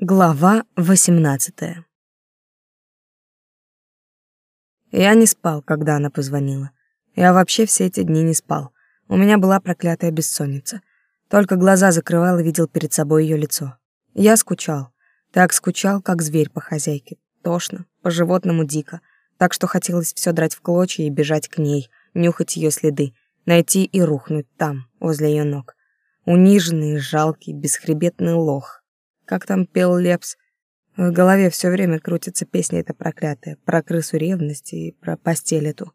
Глава 18. Я не спал, когда она позвонила. Я вообще все эти дни не спал. У меня была проклятая бессонница. Только глаза закрывал и видел перед собой ее лицо. Я скучал. Так скучал, как зверь по хозяйке. Тошно, по-животному дико. Так что хотелось все драть в клочья и бежать к ней, нюхать ее следы, найти и рухнуть там, возле ее ног. Униженный, жалкий, бесхребетный лох — как там пел Лепс? В голове все время крутится песня эта проклятая, про крысу ревности и про постель эту.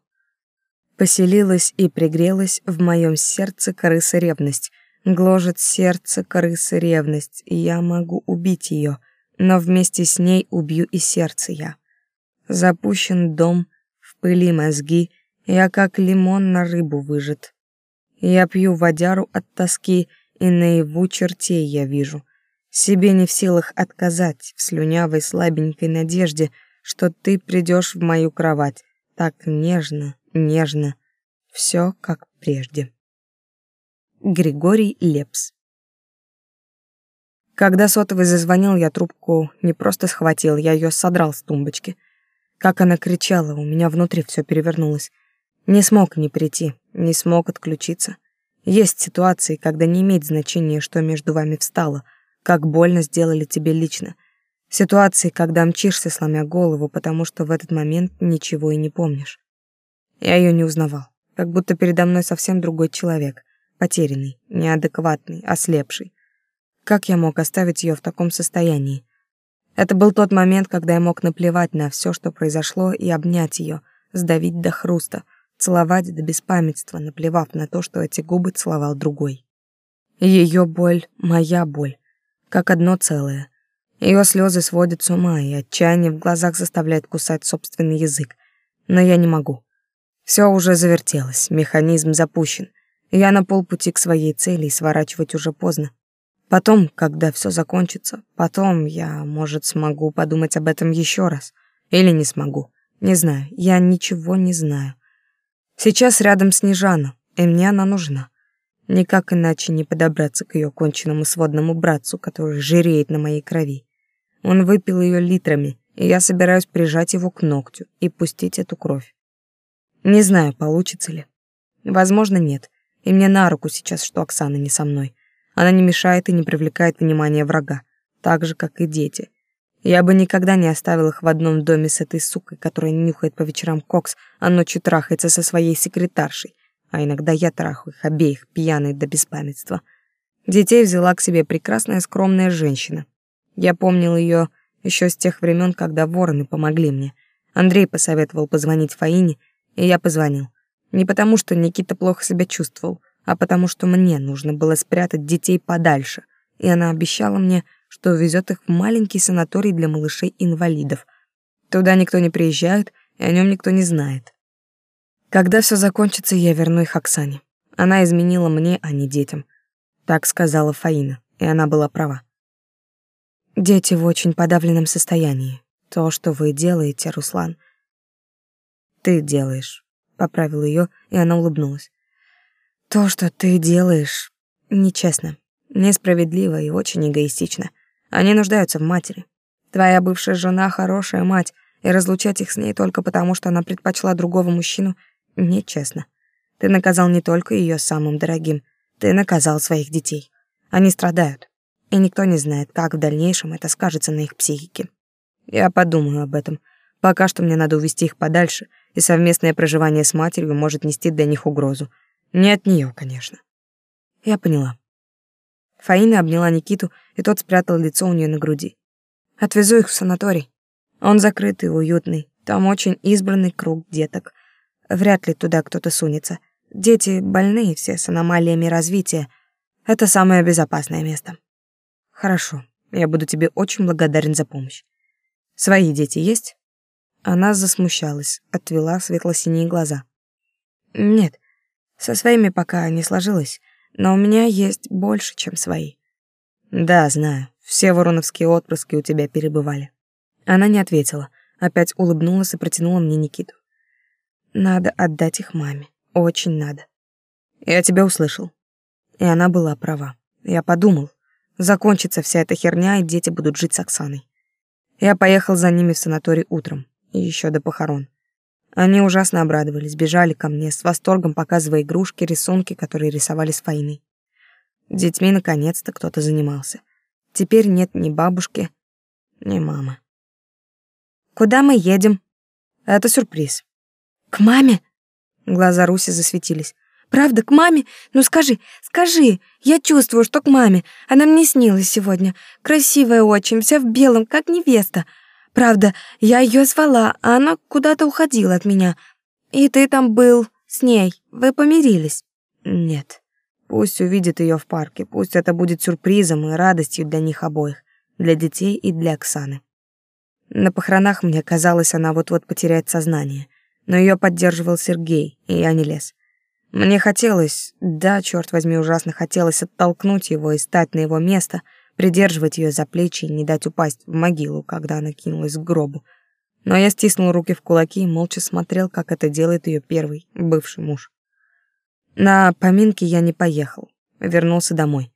Поселилась и пригрелась в моем сердце крыса ревность. Гложет сердце крысы ревность, и я могу убить ее, но вместе с ней убью и сердце я. Запущен дом, в пыли мозги, я как лимон на рыбу выжат. Я пью водяру от тоски, и наяву чертей я вижу — себе не в силах отказать в слюнявой слабенькой надежде, что ты придешь в мою кровать. Так нежно, нежно. Все как прежде. Григорий Лепс Когда сотовый зазвонил, я трубку не просто схватил, я ее содрал с тумбочки. Как она кричала, у меня внутри все перевернулось. Не смог не прийти, не смог отключиться. Есть ситуации, когда не имеет значения, что между вами встало — как больно сделали тебе лично. Ситуации, когда мчишься, сломя голову, потому что в этот момент ничего и не помнишь. Я ее не узнавал, как будто передо мной совсем другой человек, потерянный, неадекватный, ослепший. Как я мог оставить ее в таком состоянии? Это был тот момент, когда я мог наплевать на все, что произошло, и обнять ее, сдавить до хруста, целовать до беспамятства, наплевав на то, что эти губы целовал другой. Ее боль — моя боль как одно целое. Ее слезы сводят с ума, и отчаяние в глазах заставляет кусать собственный язык. Но я не могу. Все уже завертелось, механизм запущен. Я на полпути к своей цели, и сворачивать уже поздно. Потом, когда все закончится, потом я, может, смогу подумать об этом еще раз. Или не смогу. Не знаю, я ничего не знаю. Сейчас рядом Снежана, и мне она нужна. Никак иначе не подобраться к ее конченному сводному братцу, который жиреет на моей крови. Он выпил ее литрами, и я собираюсь прижать его к ногтю и пустить эту кровь. Не знаю, получится ли. Возможно, нет. И мне на руку сейчас, что Оксана не со мной. Она не мешает и не привлекает внимания врага, так же, как и дети. Я бы никогда не оставил их в одном доме с этой сукой, которая нюхает по вечерам кокс, а ночью трахается со своей секретаршей, а иногда я трахаю их обеих, пьяной до беспамятства. Детей взяла к себе прекрасная скромная женщина. Я помнил ее еще с тех времен, когда вороны помогли мне. Андрей посоветовал позвонить Фаине, и я позвонил. Не потому, что Никита плохо себя чувствовал, а потому, что мне нужно было спрятать детей подальше, и она обещала мне, что увезет их в маленький санаторий для малышей-инвалидов. Туда никто не приезжает, и о нем никто не знает. Когда все закончится, я верну их Оксане. Она изменила мне, а не детям. Так сказала Фаина, и она была права. Дети в очень подавленном состоянии. То, что вы делаете, Руслан. Ты делаешь, поправил ее, и она улыбнулась. То, что ты делаешь, нечестно, несправедливо и очень эгоистично. Они нуждаются в матери. Твоя бывшая жена хорошая мать, и разлучать их с ней только потому, что она предпочла другого мужчину — Нечестно. Ты наказал не только ее самым дорогим, ты наказал своих детей. Они страдают, и никто не знает, как в дальнейшем это скажется на их психике. Я подумаю об этом. Пока что мне надо увести их подальше, и совместное проживание с матерью может нести для них угрозу. Не от нее, конечно. Я поняла. Фаина обняла Никиту, и тот спрятал лицо у нее на груди. Отвезу их в санаторий. Он закрытый, уютный. Там очень избранный круг деток. Вряд ли туда кто-то сунется. Дети больные все с аномалиями развития. Это самое безопасное место. Хорошо, я буду тебе очень благодарен за помощь. Свои дети есть? Она засмущалась, отвела светло-синие глаза. Нет, со своими пока не сложилось, но у меня есть больше, чем свои. Да, знаю, все вороновские отпрыски у тебя перебывали. Она не ответила, опять улыбнулась и протянула мне Никиту. Надо отдать их маме. Очень надо. Я тебя услышал. И она была права. Я подумал. Закончится вся эта херня, и дети будут жить с Оксаной. Я поехал за ними в санаторий утром, еще до похорон. Они ужасно обрадовались, бежали ко мне, с восторгом показывая игрушки, рисунки, которые рисовали с Фаиной. Детьми наконец-то кто-то занимался. Теперь нет ни бабушки, ни мамы. «Куда мы едем?» «Это сюрприз». «К маме?» Глаза Руси засветились. «Правда, к маме? Ну скажи, скажи. Я чувствую, что к маме. Она мне снилась сегодня. Красивая очень, вся в белом, как невеста. Правда, я ее звала, а она куда-то уходила от меня. И ты там был с ней. Вы помирились?» «Нет. Пусть увидит ее в парке. Пусть это будет сюрпризом и радостью для них обоих. Для детей и для Оксаны». На похоронах мне казалось, она вот-вот потеряет сознание. Но ее поддерживал Сергей, и я не лез. Мне хотелось, да, черт возьми, ужасно хотелось оттолкнуть его и стать на его место — придерживать ее за плечи и не дать упасть в могилу, когда она кинулась к гробу. Но я стиснул руки в кулаки и молча смотрел, как это делает ее первый, бывший муж. На поминки я не поехал, вернулся домой.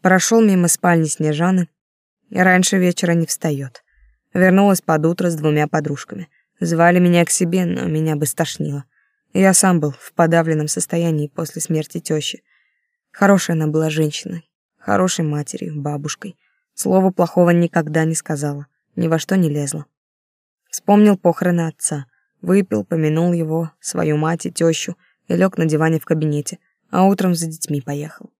Прошел мимо спальни Снежаны, раньше вечера не встает. Вернулась под утро с двумя подружками. Звали меня к себе, но меня бы стошнило. Я сам был в подавленном состоянии после смерти тещи. Хорошая она была женщина, хорошей матерью, бабушкой. Слова плохого никогда не сказала, ни во что не лезла. Вспомнил похороны отца, выпил, помянул его, свою мать и тещу и лег на диване в кабинете, а утром за детьми поехал.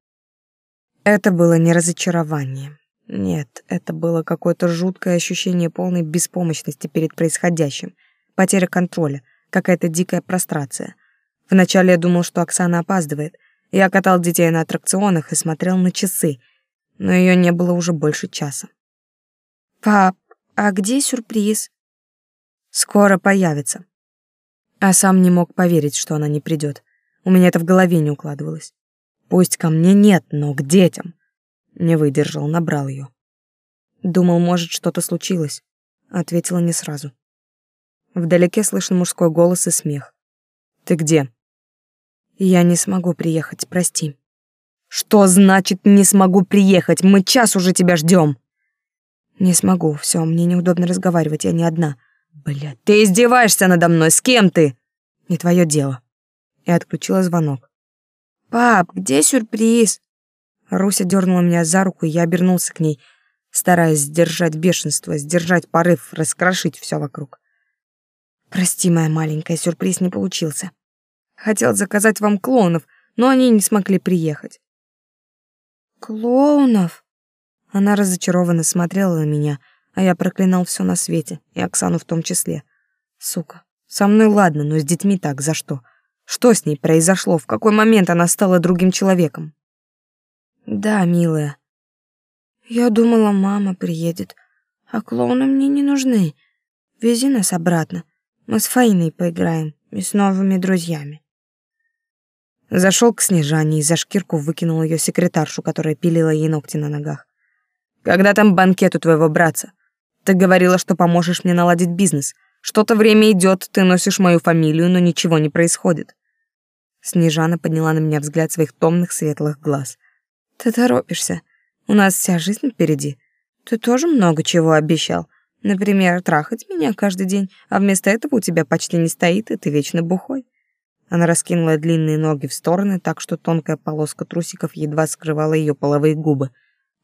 Это было не разочарование. Нет, это было какое-то жуткое ощущение полной беспомощности перед происходящим, потеря контроля, какая-то дикая прострация. Вначале я думал, что Оксана опаздывает, я катал детей на аттракционах и смотрел на часы, но ее не было уже больше часа. «Пап, а где сюрприз?» «Скоро появится». А сам не мог поверить, что она не придет. У меня это в голове не укладывалось. Пусть ко мне нет, но к детям. Не выдержал, набрал ее. Думал, может, что-то случилось. Ответила не сразу. Вдалеке слышен мужской голос и смех. «Ты где?» Я не смогу приехать, прости. Что значит не смогу приехать? Мы час уже тебя ждем. Не смогу, все, мне неудобно разговаривать, я не одна. Бля, ты издеваешься надо мной, с кем ты? Не твое дело. И отключила звонок. Пап, где сюрприз? Руся дернула меня за руку, и я обернулся к ней, стараясь сдержать бешенство, сдержать порыв, раскрошить все вокруг. Прости, моя маленькая, сюрприз не получился. Хотел заказать вам клоунов, но они не смогли приехать. Клоунов? Она разочарованно смотрела на меня, а я проклинал все на свете, и Оксану в том числе. Сука, со мной ладно, но с детьми так за что? Что с ней произошло? В какой момент она стала другим человеком? Да, милая. Я думала, мама приедет, а клоуны мне не нужны. Вези нас обратно. Мы с Фаиной поиграем и с новыми друзьями. Зашел к Снежане и за шкирку выкинул ее секретаршу, которая пилила ей ногти на ногах. «Когда там банкет у твоего братца? Ты говорила, что поможешь мне наладить бизнес. Что-то время идет, ты носишь мою фамилию, но ничего не происходит». Снежана подняла на меня взгляд своих томных светлых глаз. «Ты торопишься. У нас вся жизнь впереди. Ты тоже много чего обещал. Например, трахать меня каждый день, а вместо этого у тебя почти не стоит, и ты вечно бухой. Она раскинула длинные ноги в стороны, так что тонкая полоска трусиков едва скрывала ее половые губы.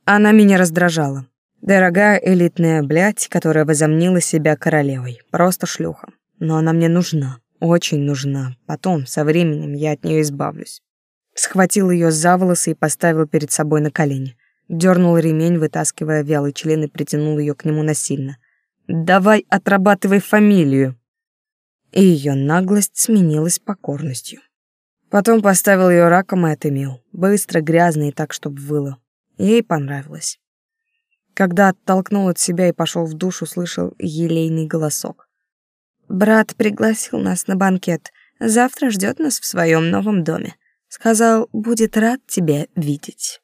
Она меня раздражала. Дорогая элитная блядь, которая возомнила себя королевой. Просто шлюха. Но она мне нужна. Очень нужна. Потом, со временем, я от нее избавлюсь. Схватил ее за волосы и поставил перед собой на колени. Дернул ремень, вытаскивая вялый член и притянул ее к нему насильно. «Давай отрабатывай фамилию!» и ее наглость сменилась покорностью. Потом поставил ее раком и отымел, быстро, грязно и так, чтобы выло. Ей понравилось. Когда оттолкнул от себя и пошел в душ, услышал елейный голосок. «Брат пригласил нас на банкет. Завтра ждет нас в своем новом доме. Сказал, будет рад тебя видеть».